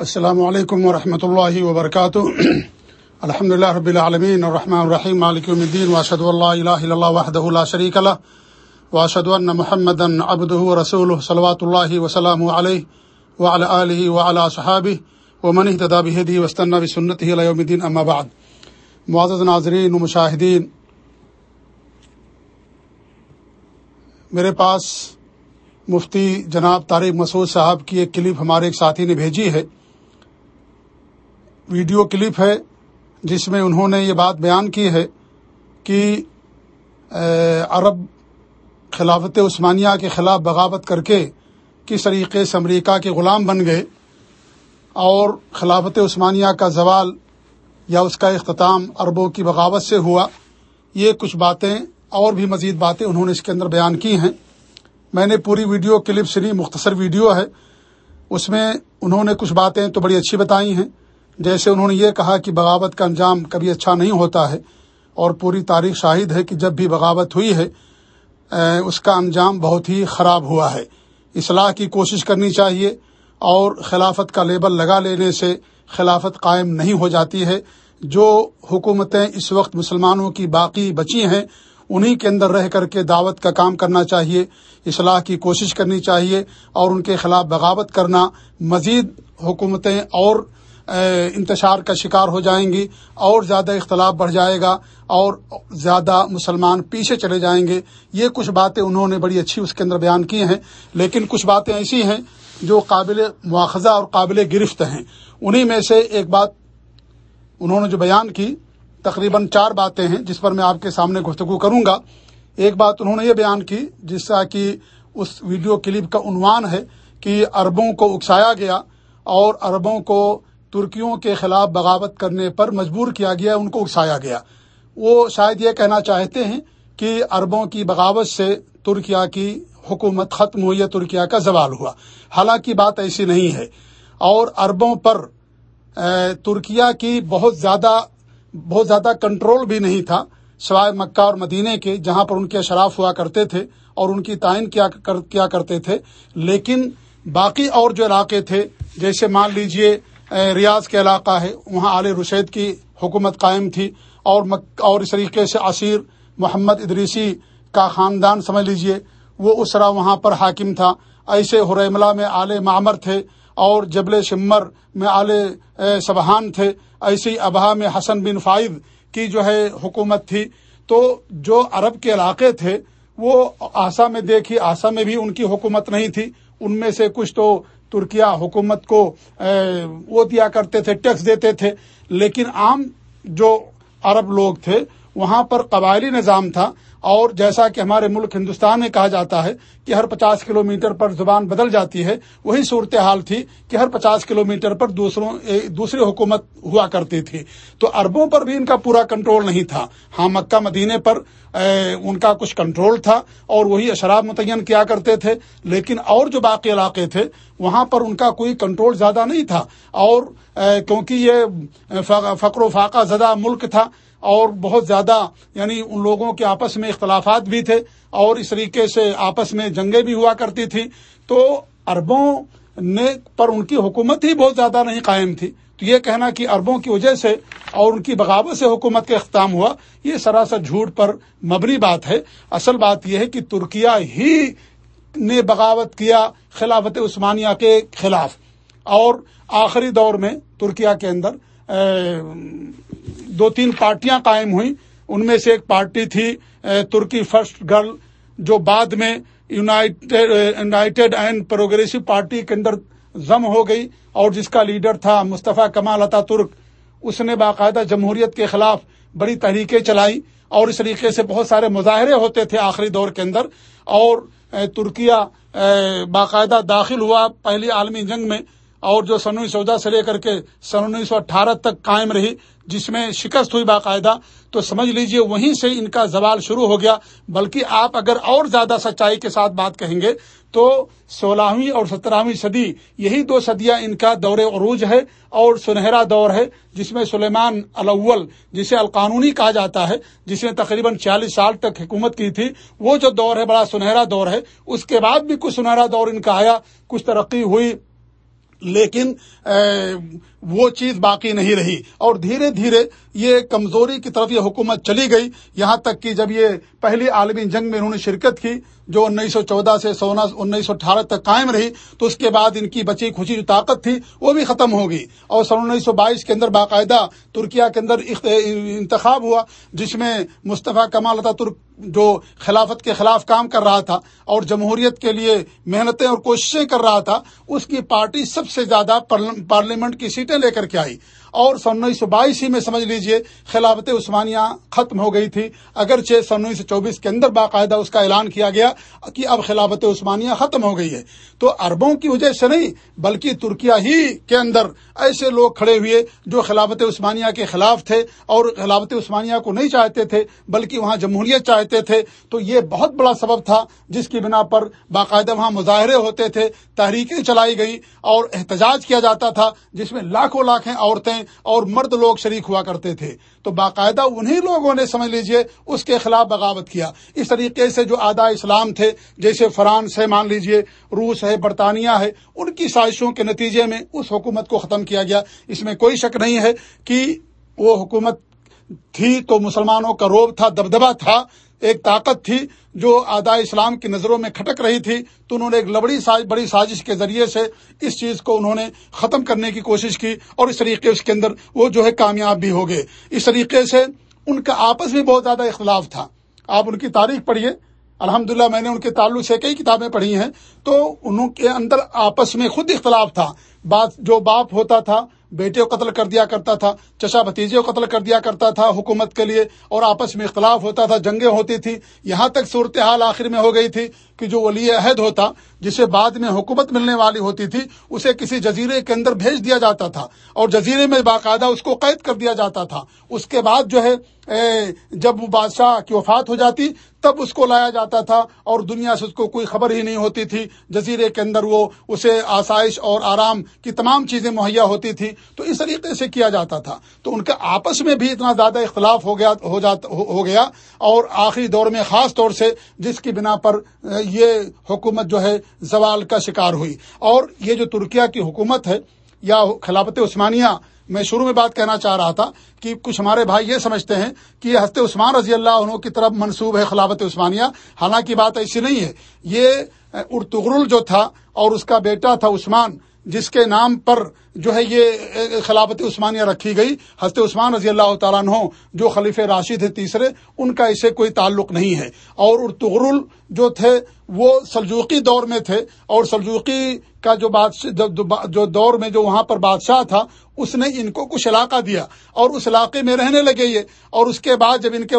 السلام علیکم ورحمۃ اللہ وبرکاتہ۔ الحمد اللہ رب العالمین، الرحمن الرحیم، مالک یوم الدین واشهد اللہ الہ الا اللہ وحده لا شریک له واشهد ان محمدا عبده ورسوله صلوات اللہ وسلام علیہ وعلى آله وعلى صحابه ومن اهتدى بهديه واستنى بسنته الى يوم الدين اما بعد۔ معزز ناظرین و مشاہدین، میرے پاس مفتی جناب طارق مسعود صاحب کی ایک کلپ ہمارے ایک ساتھی نے بھیجی ہے۔ ویڈیو کلپ ہے جس میں انہوں نے یہ بات بیان کی ہے کہ عرب خلافت عثمانیہ کے خلاف بغاوت کر کے کس طریقے سے امریکہ کے غلام بن گئے اور خلافت عثمانیہ کا زوال یا اس کا اختتام عربوں کی بغاوت سے ہوا، یہ کچھ باتیں اور بھی مزید باتیں انہوں نے اس کے اندر بیان کی ہیں۔ میں نے پوری ویڈیو کلپ سنی، مختصر ویڈیو ہے، اس میں انہوں نے کچھ باتیں تو بڑی اچھی بتائی ہیں۔ جیسے انہوں نے یہ کہا کہ بغاوت کا انجام کبھی اچھا نہیں ہوتا ہے اور پوری تاریخ شاہد ہے کہ جب بھی بغاوت ہوئی ہے اس کا انجام بہت ہی خراب ہوا ہے۔ اصلاح کی کوشش کرنی چاہیے اور خلافت کا لیبل لگا لینے سے خلافت قائم نہیں ہو جاتی ہے۔ جو حکومتیں اس وقت مسلمانوں کی باقی بچی ہیں، انہی کے اندر رہ کر کے دعوت کا کام کرنا چاہیے، اصلاح کی کوشش کرنی چاہیے اور ان کے خلاف بغاوت کرنا۔ مزید حکومتیں اور انتشار کا شکار ہو جائیں گی، اور زیادہ اختلاف بڑھ جائے گا، اور زیادہ مسلمان پیچھے چلے جائیں گے۔ یہ کچھ باتیں انہوں نے بڑی اچھی اس کے اندر بیان کی ہیں، لیکن کچھ باتیں ایسی ہیں جو قابل مواخذہ اور قابل گرفت ہیں۔ انہی میں سے ایک بات انہوں نے جو بیان کی، تقریباً چار باتیں ہیں جس پر میں آپ کے سامنے گفتگو کروں گا۔ ایک بات انہوں نے یہ بیان کی، جس کا کہ اس ویڈیو کلپ کا عنوان ہے کہ عربوں کو اکسایا گیا اور عربوں کو ترکیوں کے خلاف بغاوت کرنے پر مجبور کیا گیا، ان کو اکسایا گیا۔ وہ شاید یہ کہنا چاہتے ہیں کہ عربوں کی بغاوت سے ترکیا کی حکومت ختم ہوئی ہے ترکیا کا زوال ہوا۔ حالانکہ بات ایسی نہیں ہے۔ اور عربوں پر ترکیا کی بہت زیادہ بہت زیادہ کنٹرول بھی نہیں تھا، سوائے مکہ اور مدینے کے، جہاں پر ان کے اشراف ہوا کرتے تھے اور ان کی تعین کیا کرتے تھے۔ لیکن باقی اور جو علاقے تھے، جیسے مان لیجیے ریاض کے علاقہ ہے، وہاں عال رشید کی حکومت قائم تھی۔ اور مک، اور اس طریقے سے عصیر محمد ادریسی کا خاندان سمجھ لیجیے، وہ اسرا وہاں پر حاکم تھا۔ ایسے حریملہ میں آل معمر تھے اور جبل شمر میں آل سبحان تھے۔ ایسی ابہا میں حسن بن فائد کی جو ہے حکومت تھی۔ تو جو عرب کے علاقے تھے، وہ آسا میں دیکھی، آسا میں بھی ان کی حکومت نہیں تھی۔ ان میں سے کچھ تو ترکیا حکومت کو وہ دیا کرتے تھے، ٹیکس دیتے تھے۔ لیکن عام جو عرب لوگ تھے وہاں پر قبائلی نظام تھا اور جیسا کہ ہمارے ملک ہندوستان میں کہا جاتا ہے کہ ہر پچاس کلومیٹر پر زبان بدل جاتی ہے، وہی صورتحال تھی کہ ہر پچاس کلومیٹر پر دوسروں دوسری حکومت ہوا کرتی تھی تو اربوں پر بھی ان کا پورا کنٹرول نہیں تھا۔ ہاں مکہ مدینے پر ان کا کچھ کنٹرول تھا اور وہی اشراب متعین کیا کرتے تھے۔ لیکن اور جو باقی علاقے تھے، وہاں پر ان کا کوئی کنٹرول زیادہ نہیں تھا۔ اور کیونکہ یہ فقر و فاقہ زدہ ملک تھا اور بہت زیادہ یعنی ان لوگوں کے آپس میں اختلافات بھی تھے اور اس طریقے سے آپس میں جنگیں بھی ہوا کرتی تھیں۔ تو اربوں نے، پر ان کی حکومت ہی بہت زیادہ نہیں قائم تھی۔ تو یہ کہنا کہ اربوں کی وجہ سے اور ان کی بغاوت سے حکومت کا اختتام ہوا، یہ سراسر جھوٹ پر مبنی بات ہے۔ اصل بات یہ ہے کہ ترکیا ہی نے بغاوت کیا خلافت عثمانیہ کے خلاف۔ اور آخری دور میں ترکیا کے اندر دو تین پارٹیاں قائم ہوئیں۔ ان میں سے ایک پارٹی تھی ترکی فرسٹ گرل، جو بعد میں یونائٹیڈ اینڈ پروگریسو پارٹی کے اندر ضم ہو گئی اور جس کا لیڈر تھا مصطفیٰ کمال عطا ترک اس نے باقاعدہ جمہوریت کے خلاف بڑی تحریکیں چلائی اور اس طریقے سے بہت سارے مظاہرے ہوتے تھے آخری دور کے اندر اور ترکیا باقاعدہ داخل ہوا پہلی عالمی جنگ میں اور جو سن انیس سے لے کر کے سن انیس سو اٹھارہ تک قائم رہی۔ جس میں شکست ہوئی باقاعدہ، تو سمجھ لیجیے وہیں سے ان کا زوال شروع ہو گیا۔ بلکہ آپ اگر اور زیادہ سچائی کے ساتھ بات کہیں گے، تو سولہویں اور سترہویں صدی، یہی دو صدیاں ان کا دور عروج ہے اور سنہرا دور ہے، جس میں سلیمان الاول، جسے القانونی کہا جاتا ہے، جس نے تقریباً چالیس سال تک حکومت کی تھی، وہ جو دور ہے، بڑا سنہرا دور ہے۔ اس کے بعد بھی کچھ سنہرا دور ان کا آیا، کچھ ترقی ہوئی۔ لیکن وہ چیز باقی نہیں رہی۔ اور دھیرے دھیرے یہ کمزوری کی طرف یہ حکومت چلی گئی۔ یہاں تک کہ جب یہ پہلی عالمی جنگ میں انہوں نے شرکت کی جو انیس سو چودہ سے سونا انیس سو اٹھارہ تک قائم رہی، تو اس کے بعد ان کی بچی خوشی جو طاقت تھی، وہ بھی ختم ہو گئی۔ اور سن انیس سو بائیس کے اندر باقاعدہ ترکیا کے اندر انتخاب ہوا، جس میں مصطفیٰ کمال ترک جو خلافت کے خلاف کام کر رہا تھا اور جمہوریت کے لیے محنتیں اور کوششیں کر رہا تھا، اس کی پارٹی سب سے زیادہ پارلیمنٹ کی سیٹیں لے کر کے آئی۔ اور سن انیس سو بائیس ہی میں سمجھ لیجیے، خلافت عثمانیہ ختم ہو گئی تھی۔ اگرچہ سن انیس سو چوبیس کے اندر باقاعدہ اس کا اعلان کیا گیا کہ اب خلافت عثمانیہ ختم ہو گئی ہے۔ تو اربوں کی وجہ سے نہیں، بلکہ ترکیا ہی کے اندر ایسے لوگ کھڑے ہوئے جو خلافت عثمانیہ کے خلاف تھے اور خلافت عثمانیہ کو نہیں چاہتے تھے، بلکہ وہاں جمہوریت چاہتے تھے۔ تو یہ بہت بڑا سبب تھا جس کی بنا پر باقاعدہ وہاں مظاہرے ہوتے تھے، تحریکیں چلائی گئی اور احتجاج کیا جاتا تھا، جس میں لاکھوں لاکھیں عورتیں اور مرد لوگ شریک ہوا کرتے تھے۔ تو باقاعدہ انہی لوگوں نے سمجھ لیجیے اس کے خلاف بغاوت کیا۔ اس طریقے سے جو آدھا اسلام تھے، جیسے فرانس ہے مان لیجیے، روس ہے، برطانیہ ہے، ان کی سازشوں کے نتیجے میں اس حکومت کو ختم کیا گیا۔ اس میں کوئی شک نہیں ہے کہ وہ حکومت تھی تو مسلمانوں کا روب تھا دبدبا تھا ایک طاقت تھی جو آدھا اسلام کی نظروں میں کھٹک رہی تھی، تو انہوں نے ایک لبڑی بڑی سازش کے ذریعے سے اس چیز کو انہوں نے ختم کرنے کی کوشش کی اور اس طریقے اس کے اندر وہ جو ہے کامیاب بھی ہو گئے۔ اس طریقے سے ان کا آپس میں بہت زیادہ اختلاف تھا۔ آپ ان کی تاریخ پڑھیے۔ الحمد میں نے ان کے تعلق سے کئی کتابیں پڑھی ہیں۔ تو انہوں کے اندر آپس میں خود اختلاف تھا۔ بات جو باپ ہوتا تھا بیٹے کو قتل کر دیا کرتا تھا، چچا بھتیجے کو قتل کر دیا کرتا تھا حکومت کے لیے اور آپس میں اختلاف ہوتا تھا، جنگیں ہوتی تھی یہاں تک صورتحال آخر میں ہو گئی تھی کہ جو ولی عہد ہوتا، جسے بعد میں حکومت ملنے والی ہوتی تھی، اسے کسی جزیرے کے اندر بھیج دیا جاتا تھا اور جزیرے میں باقاعدہ اس کو قید کر دیا جاتا تھا۔ اس کے بعد جو ہے جب وہ بادشاہ کی وفات ہو جاتی، تب اس کو لایا جاتا تھا اور دنیا سے اس کو کوئی خبر ہی نہیں ہوتی تھی۔ جزیرے کے اندر وہ اسے آسائش اور آرام کی تمام چیزیں مہیا ہوتی تھی تو اس طریقے سے کیا جاتا تھا۔ تو ان کے آپس میں بھی اتنا زیادہ اختلاف ہو گیا، ہو جاتا ہو گیا۔ اور آخری دور میں خاص طور سے جس کی بنا پر، یہ حکومت جو ہے، زوال کا شکار ہوئی۔ اور یہ جو ترکیا کی حکومت ہے یا خلافت عثمانیہ میں شروع میں بات کہنا چاہ رہا تھا کہ کچھ ہمارے بھائی یہ سمجھتے ہیں کہ یہ ہست عثمان رضی اللہ عنہ کی طرف منسوب ہے خلافت عثمانیہ۔ حالانکہ بات ایسی نہیں ہے۔ یہ ارتغرل جو تھا اور اس کا بیٹا تھا عثمان، جس کے نام پر جو ہے یہ خلافت عثمانیہ رکھی گئی۔ حضرت عثمان رضی اللہ تعالیٰ عنہ جو خلیف راشد ہے تیسرے، ان کا اسے کوئی تعلق نہیں ہے۔ اور ارتغرل جو تھے، وہ سلجوقی دور میں تھے۔ اور سلجوقی کا جو بادشاہ جو دور میں جو وہاں پر بادشاہ تھا، اس نے ان کو کچھ علاقہ دیا۔ اور اس علاقے میں رہنے لگے یہ۔ اور اس کے بعد جب ان کے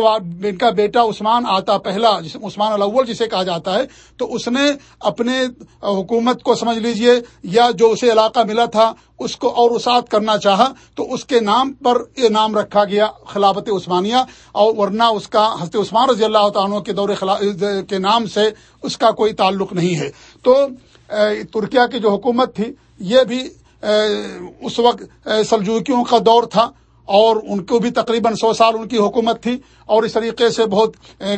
ان کا بیٹا عثمان آتا پہلا عثمان الاول جسے کہا جاتا ہے، تو اس نے اپنے حکومت کو سمجھ لیجیے، یا جو اسے علاقہ ملا تھا اس کو اور وسعت کرنا چاہا تو اس کے نام پر یہ نام رکھا گیا خلافت عثمانیہ اور ورنہ اس کا حضرت عثمان رضی اللہ تعالیٰ کے دور کے نام سے اس کا کوئی تعلق نہیں ہے۔ تو ترکیا کی جو حکومت تھی، یہ بھی اس وقت سلجوکیوں کا دور تھا اور ان کو بھی تقریباً سو سال ان کی حکومت تھی اور اس طریقے سے بہت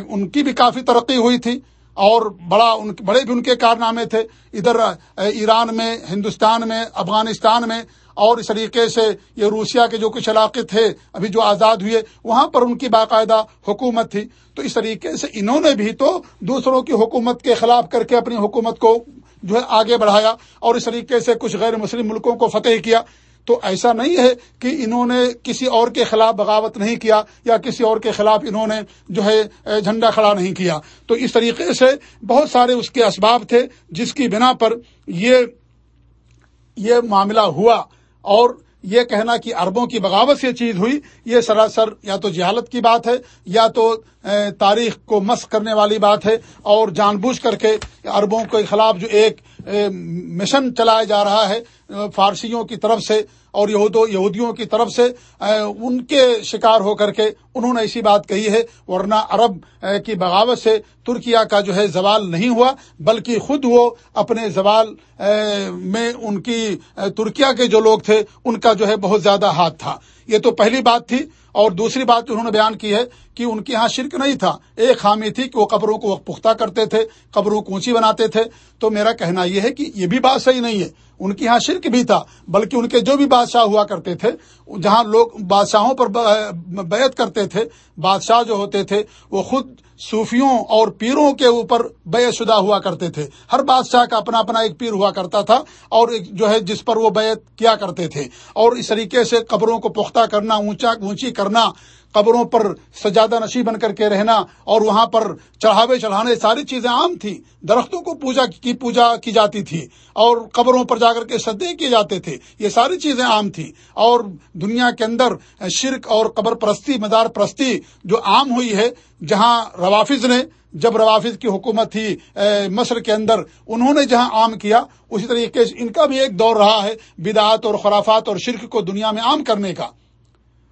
ان کی بھی کافی ترقی ہوئی تھی۔ اور بڑا ان بڑے بھی ان کے کارنامے تھے۔ ادھر ایران میں، ہندوستان میں، افغانستان میں، اور اس طریقے سے یہ روسیا کے جو کچھ علاقے تھے، ابھی جو آزاد ہوئے، وہاں پر ان کی باقاعدہ حکومت تھی۔ تو اس طریقے سے انہوں نے بھی تو دوسروں کی حکومت کے خلاف کر کے اپنی حکومت کو جو ہے آگے بڑھایا اور اس طریقے سے کچھ غیر مسلم ملکوں کو فتح کیا۔ تو ایسا نہیں ہے کہ انہوں نے کسی اور کے خلاف بغاوت نہیں کیا یا کسی اور کے خلاف انہوں نے جو ہے جھنڈا کھڑا نہیں کیا۔ تو اس طریقے سے بہت سارے اس کے اسباب تھے جس کی بنا پر یہ یہ معاملہ ہوا۔ اور یہ کہنا کہ اربوں کی بغاوت سے چیز ہوئی، یہ سراسر یا تو جہالت کی بات ہے یا تو تاریخ کو مس کرنے والی بات ہے۔ اور جان بوجھ کر کے اربوں کے خلاف جو ایک مشن چلایا جا رہا ہے فارسیوں کی طرف سے اور یہودیوں کی طرف سے ان کے شکار ہو کر کے انہوں نے ایسی بات کہی ہے، ورنہ عرب کی بغاوت سے ترکیا کا جو ہے زوال نہیں ہوا، بلکہ خود وہ اپنے زوال میں ان کی ترکیا کے جو لوگ تھے، ان کا جو ہے بہت زیادہ ہاتھ تھا۔ یہ تو پہلی بات تھی۔ اور دوسری بات جو انہوں نے بیان کی ہے کہ ان کے یہاں شرک نہیں تھا۔ ایک خامی تھی کہ وہ قبروں کو پختہ کرتے تھے، قبروں کو اونچی بناتے تھے۔ تو میرا کہنا یہ ہے کہ یہ بھی بات صحیح نہیں ہے۔ ان کے یہاں شرک بھی تھا، بلکہ ان کے جو بھی بادشاہ ہوا کرتے تھے، جہاں لوگ بادشاہوں پر بیعت کرتے تھے، بادشاہ جو ہوتے تھے، وہ خود صوفیوں اور پیروں کے اوپر بے شدہ ہوا کرتے تھے۔ ہر بادشاہ کا اپنا اپنا ایک پیر ہوا کرتا تھا اور جو ہے جس پر وہ بیعت کیا کرتے تھے۔ اور اس طریقے سے قبروں کو پختہ کرنا، اونچا اونچی کرنا قبروں پر سجادہ نشی بن کر کے رہنا اور وہاں پر چڑھاوے چڑھانے ساری چیزیں عام تھیں۔ درختوں کو پوجا کی پوجا کی جاتی تھی اور قبروں پر جا کر کے سدے کیے جاتے تھے۔ یہ ساری چیزیں عام تھیں۔ اور دنیا کے اندر شرک اور قبر پرستی، مدار پرستی جو عام ہوئی ہے، جہاں روافظ نے، جب روافظ کی حکومت تھی مصر کے اندر، انہوں نے جہاں عام کیا، اسی طریقے سے ان کا بھی ایک دور رہا ہے۔ بدعات اور خرافات اور شرک کو دنیا میں عام کرنے کا۔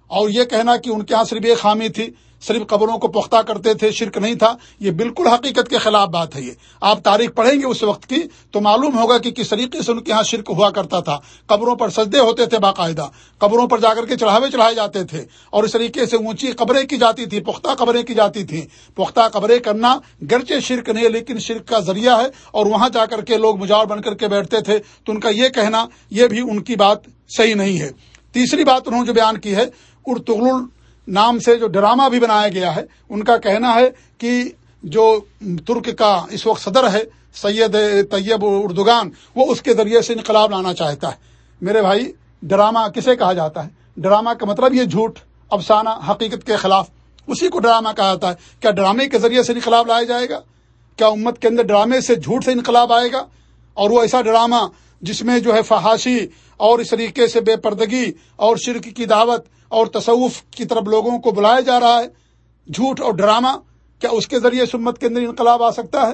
اور یہ کہنا کہ ان کے یہاں صرف ایک خامی تھی، صرف قبروں کو پختہ کرتے تھے، شرک نہیں تھا، یہ بالکل حقیقت کے خلاف بات ہے یہ۔ آپ تاریخ پڑھیں گے اس وقت کی تو معلوم ہوگا کہ کس طریقے سے ان کے یہاں شرک ہوا کرتا تھا۔ قبروں پر سجدے ہوتے تھے باقاعدہ، قبروں پر جا کر کے چڑھاوے چڑھائے جاتے تھے اور اس طریقے سے اونچی قبریں کی جاتی تھی پختہ قبریں کی جاتی تھیں۔ پختہ قبریں کرنا گرچہ شرک نہیں، لیکن شرک کا ذریعہ ہے اور وہاں جا کر کے لوگ مجاور بن کر کے بیٹھتے تھے۔ تو ان کا یہ کہنا، یہ بھی ان کی بات صحیح نہیں ہے۔ تیسری بات انہوں نے جو بیان کی ہے ارتغل نام سے جو ڈرامہ بھی بنایا گیا ہے، ان کا کہنا ہے کہ جو ترک کا اس وقت صدر ہے، سید طیب اردگان، وہ اس کے ذریعے سے انقلاب لانا چاہتا ہے۔ میرے بھائی، ڈرامہ کسے کہا جاتا ہے؟ ڈرامہ کا مطلب یہ جھوٹ، افسانہ، حقیقت کے خلاف، اسی کو ڈرامہ کہا جاتا ہے۔ کیا ڈرامے کے ذریعے سے انقلاب لایا جائے گا؟ کیا امت کے اندر ڈرامے سے جھوٹ سے انقلاب آئے گا؟ اور وہ ایسا ڈرامہ جس میں جو ہے فحاشی اور اس طریقے سے بے پردگی اور شرک کی دعوت اور تصوف کی طرف لوگوں کو بلایا جا رہا ہے۔ جھوٹ اور ڈرامہ کیا اس کے ذریعے سمت کے اندر انقلاب آ سکتا ہے؟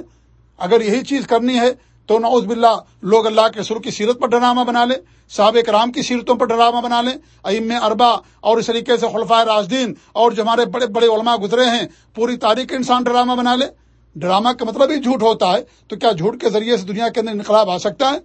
اگر یہی چیز کرنی ہے تو نعوذ باللہ لوگ اللہ کے سر کی سیرت پر ڈرامہ بنا لیں، صحابہ کرام کی سیرتوں پر ڈرامہ بنا لیں ام اربا اور اس طریقے سے خلفۂ راجدین اور جو ہمارے بڑے بڑے علماء گزرے ہیں، پوری تاریخ انسان ڈرامہ بنا لے ڈرامہ کا مطلب ہی جھوٹ ہوتا ہے، تو کیا جھوٹ کے ذریعے سے دنیا کے اندر انقلاب آ سکتا ہے؟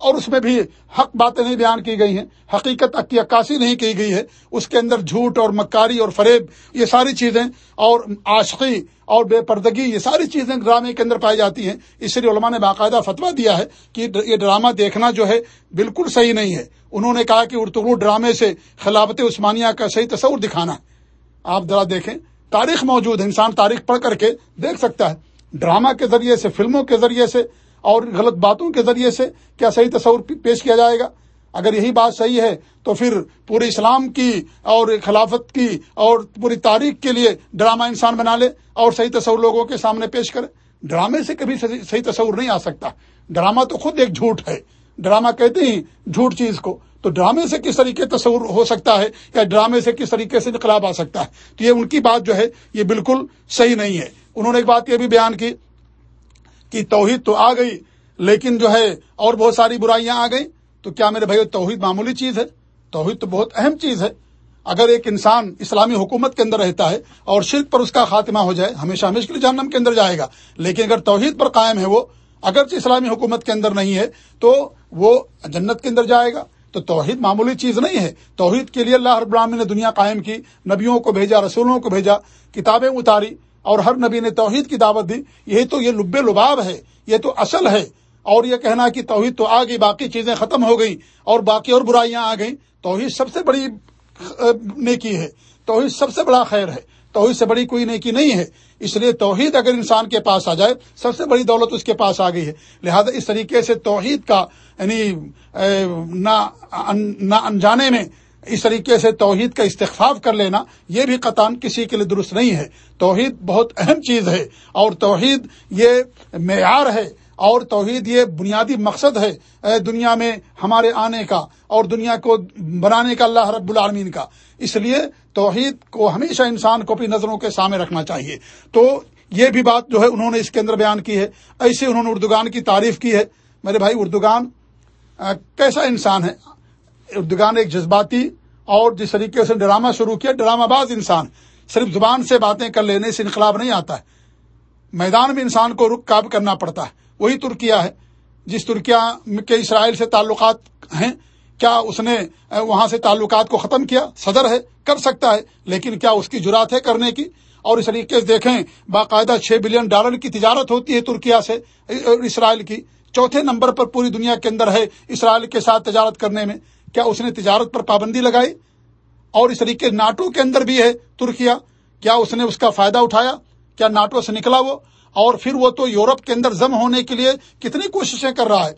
اور اس میں بھی حق باتیں نہیں بیان کی گئی ہیں، حقیقت کی عکاسی نہیں کی گئی ہے، اس کے اندر جھوٹ اور مکاری اور فریب، یہ ساری چیزیں اور عاشقی اور بے پردگی، یہ ساری چیزیں ڈرامے کے اندر پائی جاتی ہیں۔ اس لیے علماء نے باقاعدہ فتویٰ دیا ہے کہ یہ ڈرامہ دیکھنا جو ہے بالکل صحیح نہیں ہے۔ انہوں نے کہا کہ ارتغو ڈرامے سے خلافت عثمانیہ کا صحیح تصور دکھانا۔ ہے آپ ذرا دیکھیں، تاریخ موجود ہے، انسان تاریخ پڑھ کر کے دیکھ سکتا ہے۔ ڈرامہ کے ذریعے سے، فلموں کے ذریعے سے اور غلط باتوں کے ذریعے سے کیا صحیح تصور پیش کیا جائے گا؟ اگر یہی بات صحیح ہے تو پھر پورے اسلام کی اور خلافت کی اور پوری تاریخ کے لیے ڈرامہ انسان بنا لے اور صحیح تصور لوگوں کے سامنے پیش کرے۔ ڈرامے سے کبھی صحیح تصور نہیں آ سکتا۔ ڈرامہ تو خود ایک جھوٹ ہے۔ ڈرامہ کہتے ہی جھوٹ چیز کو۔ تو ڈرامے سے کس طریقے تصور ہو سکتا ہے یا ڈرامے سے کس طریقے سے انقلاب آ سکتا ہے؟ تو یہ ان کی بات جو ہے یہ بالکل صحیح نہیں ہے۔ انہوں نے ایک بات یہ بھی بیان کی کہ توحید تو آ گئی، لیکن جو ہے اور بہت ساری برائیاں آ گئیں۔ تو کیا میرے بھائی توحید معمولی چیز ہے؟ توحید تو بہت اہم چیز ہے۔ اگر ایک انسان اسلامی حکومت کے اندر رہتا ہے اور شرک پر اس کا خاتمہ ہو جائے، ہمیشہ ہمیشہ کے لیے جہنم کے اندر جائے گا۔ لیکن اگر توحید پر قائم ہے وہ، اگرچہ اسلامی حکومت کے اندر نہیں ہے، تو وہ جنت کے اندر جائے گا۔ تو توحید معمولی چیز نہیں ہے۔ توحید کے لیے اللہ رب العالمین نے دنیا قائم کی، نبیوں کو بھیجا، رسولوں کو بھیجا، کتابیں اتاری۔ اور ہر نبی نے توحید کی دعوت دی۔ یہ تو یہ لب لباب ہے، یہ تو اصل ہے۔ اور یہ کہنا کہ توحید تو آ گئی باقی چیزیں ختم ہو گئیں اور باقی اور برائیاں آ گئیں۔ توحید سب سے بڑی نیکی ہے۔ توحید سب سے بڑا خیر ہے۔ توحید سے بڑی کوئی نیکی نہیں ہے۔ اس لیے توحید اگر انسان کے پاس آ جائے، سب سے بڑی دولت اس کے پاس آ گئی ہے۔ لہذا اس طریقے سے توحید کا یعنی نہ انجانے میں اس طریقے سے توحید کا استخفاف کر لینا، یہ بھی قطان کسی کے لیے درست نہیں ہے۔ توحید بہت اہم چیز ہے اور توحید یہ معیار ہے اور توحید یہ بنیادی مقصد ہے دنیا میں ہمارے آنے کا اور دنیا کو بنانے کا اللہ رب العالمین کا۔ اس لیے توحید کو ہمیشہ انسان کو اپنی نظروں کے سامنے رکھنا چاہیے۔ تو یہ بھی بات جو ہے انہوں نے اس کے اندر بیان کی ہے۔ ایسے انہوں نے اردوگان کی تعریف کی ہے۔ میرے بھائی اردوگان کیسا انسان ہے؟ اردوگان ایک جذباتی اور جس طریقے سے ڈرامہ شروع کیا، ڈرامہ باز انسان صرف زبان سے باتیں کر لینے سے انقلاب نہیں آتا ہے۔ میدان میں انسان کو رک کاب کرنا پڑتا ہے۔ وہی ترکیہ ہے، جس ترکیہ کے اسرائیل سے تعلقات ہیں۔ کیا اس نے وہاں سے تعلقات کو ختم کیا؟ صدر ہے، کر سکتا ہے، لیکن کیا اس کی جرات ہے کرنے کی؟ اور اس طریقے سے دیکھیں، باقاعدہ چھ بلین ڈالر کی تجارت ہوتی ہے ترکیا سے اسرائیل کی۔ چوتھے نمبر پر پوری دنیا کے اندر ہے اسرائیل کے ساتھ تجارت کرنے میں۔ کیا اس نے تجارت پر پابندی لگائی؟ اور اس طریقے ناٹو کے اندر بھی ہے ترکیا کیا اس نے اس کا فائدہ اٹھایا؟ کیا ناٹو سے نکلا وہ؟ اور پھر وہ تو یورپ کے اندر ضم ہونے کے لیے کتنی کوششیں کر رہا ہے؟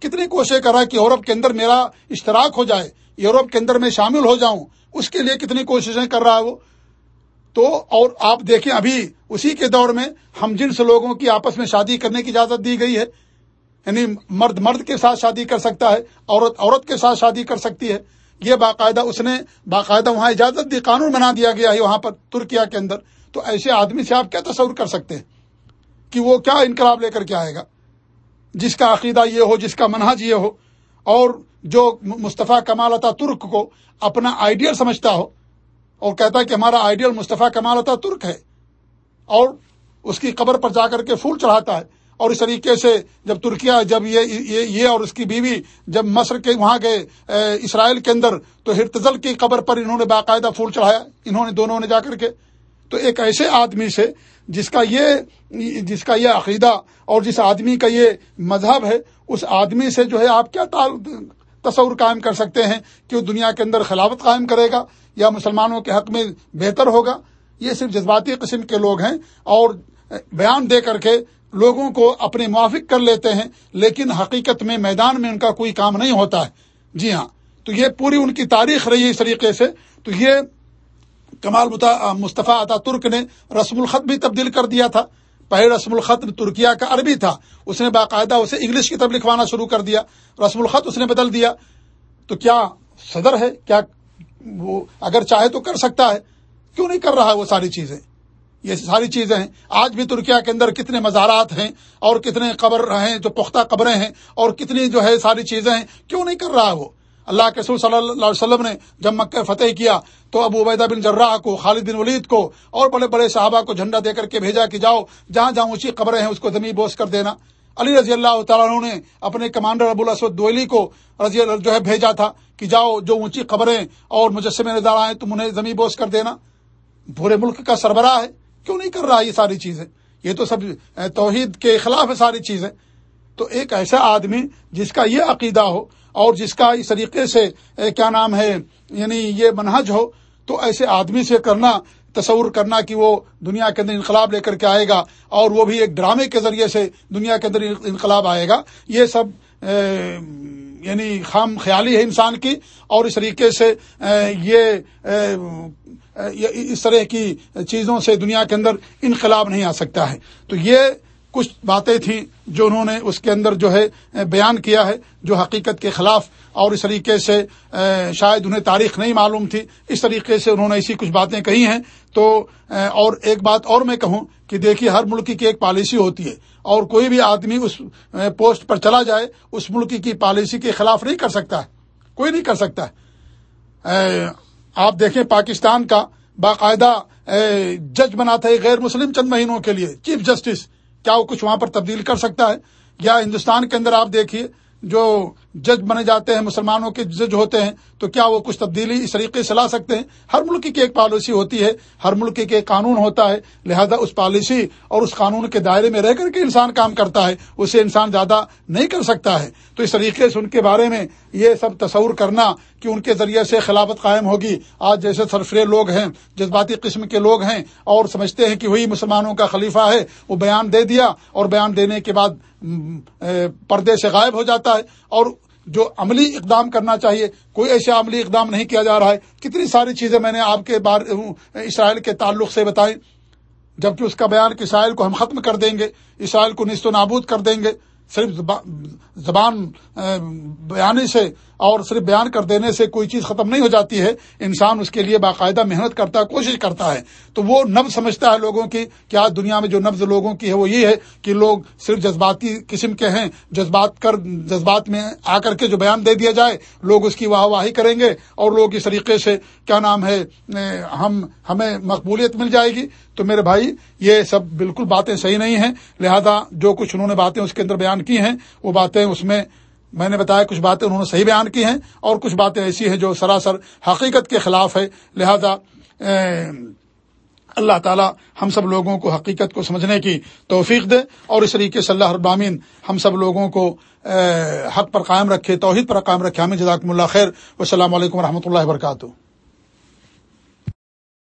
کتنی کوششیں کر رہا ہے کہ یورپ کے اندر میرا اشتراک ہو جائے، یورپ کے اندر میں شامل ہو جاؤں، اس کے لیے کتنی کوششیں کر رہا ہے وہ؟ تو اور آپ دیکھیں ابھی اسی کے دور میں ہم جنس لوگوں کی آپس میں شادی کرنے کی اجازت دی گئی ہے۔ یعنی مرد مرد کے ساتھ شادی کر سکتا ہے، عورت عورت کے ساتھ شادی کر سکتی ہے۔ یہ باقاعدہ اس نے باقاعدہ وہاں اجازت دی، قانون بنا دیا گیا ہے وہاں پر ترکیا کے اندر۔ تو ایسے آدمی سے آپ کیا تصور کر سکتے ہیں کہ وہ کیا انقلاب لے کر کے آئے گا؟ جس کا عقیدہ یہ ہو، جس کا منہج یہ ہو۔ اور جو مصطفیٰ کمال عطا ترک کو اپنا آئیڈیل سمجھتا ہو، اور کہتا ہے کہ ہمارا آئیڈیل مصطفیٰ کمال عطا ترک ہے، اور اس کی قبر پر جا کر کے پھول چڑھاتا ہے۔ اور اس طریقے سے جب ترکیا جب یہ یہ اور اس کی بیوی جب مصر کے وہاں گئے اسرائیل کے اندر تو ہرتزل کی قبر پر انہوں نے باقاعدہ پھول چڑھایا، انہوں نے دونوں نے جا کر کے۔ تو ایک ایسے آدمی سے جس کا یہ جس کا یہ عقیدہ اور جس آدمی کا یہ مذہب ہے، اس آدمی سے جو ہے آپ کیا تصور قائم کر سکتے ہیں کہ وہ دنیا کے اندر خلافت قائم کرے گا یا مسلمانوں کے حق میں بہتر ہوگا؟ یہ صرف جذباتی قسم کے لوگ ہیں اور بیان دے کر کے لوگوں کو اپنے موافق کر لیتے ہیں، لیکن حقیقت میں میدان میں ان کا کوئی کام نہیں ہوتا ہے۔ جی ہاں تو یہ پوری ان کی تاریخ رہی ہے اس طریقے سے۔ تو یہ کمال مصطفیٰ عطا ترک نے رسم الخط بھی تبدیل کر دیا تھا۔ پہلے رسم الخط ترکیا کا عربی تھا۔ اس نے باقاعدہ اسے انگلش کی طرف لکھوانا شروع کر دیا۔ رسم الخط اس نے بدل دیا۔ تو کیا صدر ہے؟ کیا وہ اگر چاہے تو کر سکتا ہے۔ کیوں نہیں کر رہا ہے وہ ساری چیزیں؟ یہ ساری چیزیں ہیں۔ آج بھی ترکیا کے اندر کتنے مزارات ہیں اور کتنے قبر ہیں، جو پختہ قبریں ہیں، اور کتنی جو ہے ساری چیزیں ہیں۔ کیوں نہیں کر رہا وہ؟ اللہ کے سور صلی اللہ علیہ وسلم نے جب مکہ فتح کیا تو ابو عبیدہ بن جرہ کو، خالد بن ولید کو اور بڑے بڑے صحابہ کو جھنڈا دے کر کے بھیجا کہ جاؤ، جہاں جہاں اونچی قبریں ہیں اس کو زمین بوس کر دینا۔ علی رضی اللہ تعالیٰ نے اپنے کمانڈر ابو الاسود دوئلی کو رضی اللہ جو ہے بھیجا تھا کہ جاؤ، جو اونچی قبریں اور مجسمے نظر آئے تم انہیں زمین بوس کر دینا۔ پورے ملک کا سربراہ ہے۔ کیوں نہیں کر رہا یہ ساری چیزیں؟ یہ تو سب توحید کے خلاف ہے ساری چیزیں۔ تو ایک ایسا آدمی جس کا یہ عقیدہ ہو اور جس کا اس طریقے سے کیا نام ہے یعنی یہ منہج ہو، تو ایسے آدمی سے کرنا، تصور کرنا کہ وہ دنیا کے اندر انقلاب لے کر کے آئے گا اور وہ بھی ایک ڈرامے کے ذریعے سے دنیا کے اندر انقلاب آئے گا۔ یہ سب یعنی خام خیالی ہے انسان کی اور اس طریقے سے یہ اس طرح کی چیزوں سے دنیا کے اندر انقلاب نہیں آ سکتا ہے۔ تو یہ کچھ باتیں تھیں جو انہوں نے اس کے اندر جو ہے بیان کیا ہے، جو حقیقت کے خلاف اور اس طریقے سے شاید انہیں تاریخ نہیں معلوم تھی۔ اس طریقے سے انہوں نے ایسی کچھ باتیں کہی ہیں۔ تو اور ایک بات اور میں کہوں کہ دیکھیے، ہر ملک کی ایک پالیسی ہوتی ہے۔ اور کوئی بھی آدمی اس پوسٹ پر چلا جائے، اس ملک کی پالیسی کے خلاف نہیں کر سکتا۔ ہے کوئی نہیں کر سکتا۔ ہے آپ دیکھیں پاکستان کا باقاعدہ جج بناتا ہے غیر مسلم چند مہینوں کے لیے، چیف جسٹس، کیا وہ کچھ وہاں پر تبدیل کر سکتا ہے؟ یا ہندوستان کے اندر آپ دیکھیے، جو جج بنے جاتے ہیں، مسلمانوں کے جج ہوتے ہیں، تو کیا وہ کچھ تبدیلی اس طریقے سے لا سکتے ہیں؟ ہر ملک کی ایک پالیسی ہوتی ہے، ہر ملک کے ایک قانون ہوتا ہے، لہذا اس پالیسی اور اس قانون کے دائرے میں رہ کر کے انسان کام کرتا ہے، اسے انسان زیادہ نہیں کر سکتا ہے۔ تو اس طریقے سے ان کے بارے میں یہ سب تصور کرنا کہ ان کے ذریعے سے خلافت قائم ہوگی۔ آج جیسے سرفرے لوگ ہیں، جذباتی قسم کے لوگ ہیں، اور سمجھتے ہیں کہ وہی مسلمانوں کا خلیفہ ہے، وہ بیان دے دیا اور بیان دینے کے بعد پردے سے غائب ہو جاتا ہے اور جو عملی اقدام کرنا چاہیے، کوئی ایسا عملی اقدام نہیں کیا جا رہا ہے۔ کتنی ساری چیزیں میں نے آپ کے بار اسرائیل کے تعلق سے بتائی۔ جبکہ اس کا بیان کہ اسرائیل کو ہم ختم کر دیں گے، اسرائیل کو نیست و نابود کر دیں گے، صرف زبان بیانی سے اور صرف بیان کر دینے سے کوئی چیز ختم نہیں ہو جاتی ہے۔ انسان اس کے لیے باقاعدہ محنت کرتا ہے کوشش کرتا ہے۔ تو وہ نبز سمجھتا ہے لوگوں کی کہ آج دنیا میں جو نبز لوگوں کی ہے وہ یہ ہے کہ لوگ صرف جذباتی قسم کے ہیں۔ جذبات کر، جذبات میں آ کر کے جو بیان دے دیا جائے، لوگ اس کی واہ واہی کریں گے اور لوگ اس طریقے سے کیا نام ہے ہم، ہمیں مقبولیت مل جائے گی۔ تو میرے بھائی، یہ سب بالکل باتیں صحیح نہیں ہیں۔ لہذا جو کچھ انہوں نے باتیں اس کے اندر بیان کی ہیں، وہ باتیں اس میں میں نے بتایا کچھ باتیں انہوں نے صحیح بیان کی ہیں اور کچھ باتیں ایسی ہیں جو سراسر حقیقت کے خلاف ہے لہذا اللہ تعالی ہم سب لوگوں کو حقیقت کو سمجھنے کی توفیق دے اور اس طریقے سے اللہ ابامین ہم سب لوگوں کو حق پر قائم رکھے، توحید پر قائم رکھے۔ ہمیں جزاکم اللہ خیر۔ السلام علیکم و رحمۃ اللہ وبرکاتہ۔